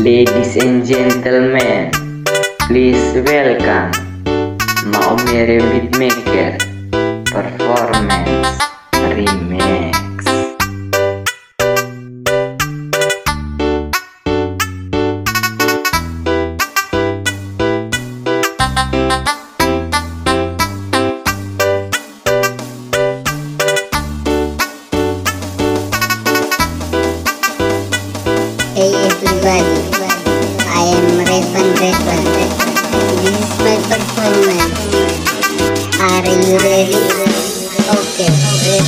Ladies and gentlemen, please welcome Maumere Beatmaker Performance Remix. I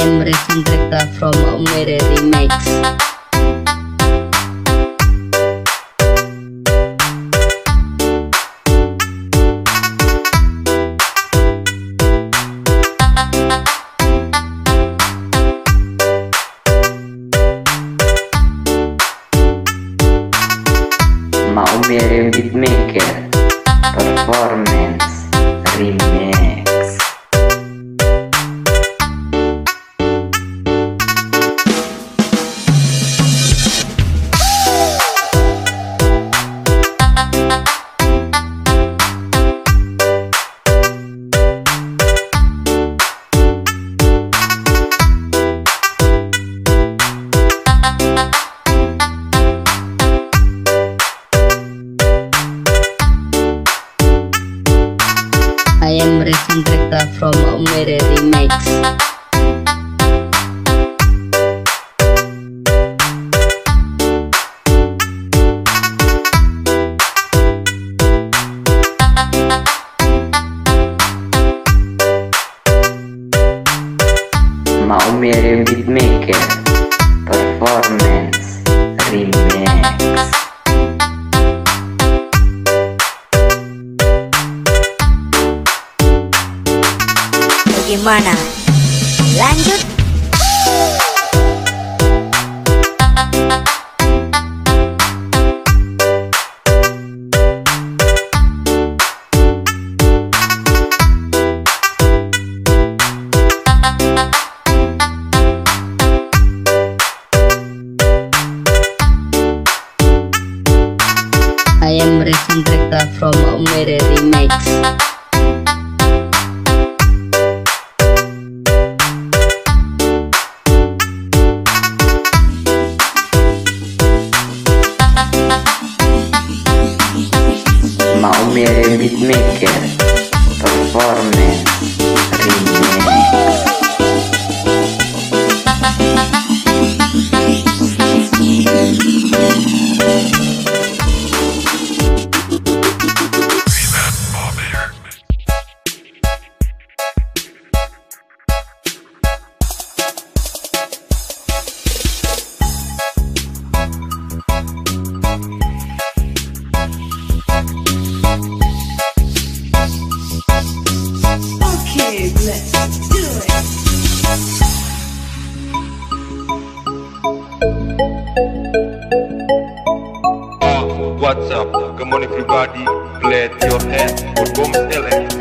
am Revan Rekla from Omere Remix. From Omere Bagaimana? Lanjut. I am Rekla from Omere Remix. your your hand go boom.